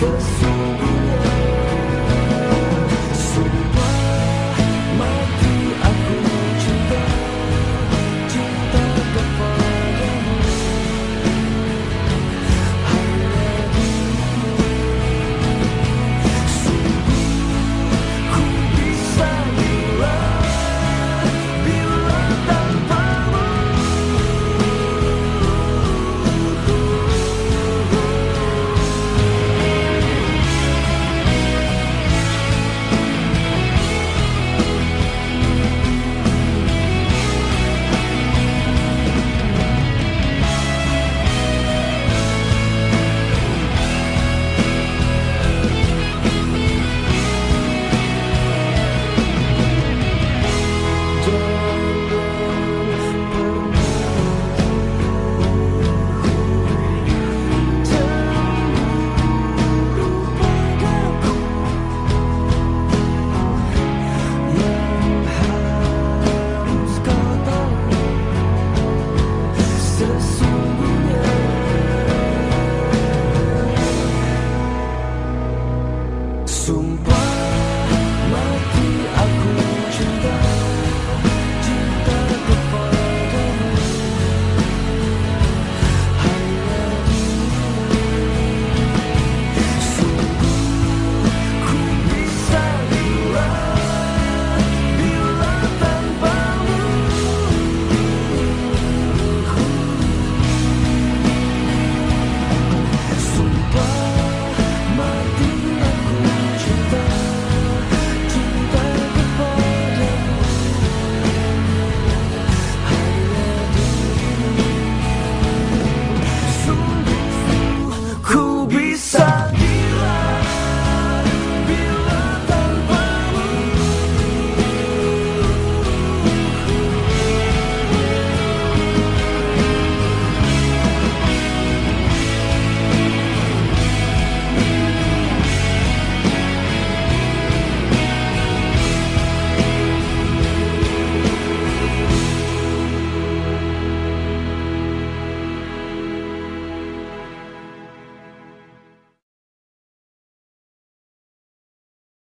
so. 祖国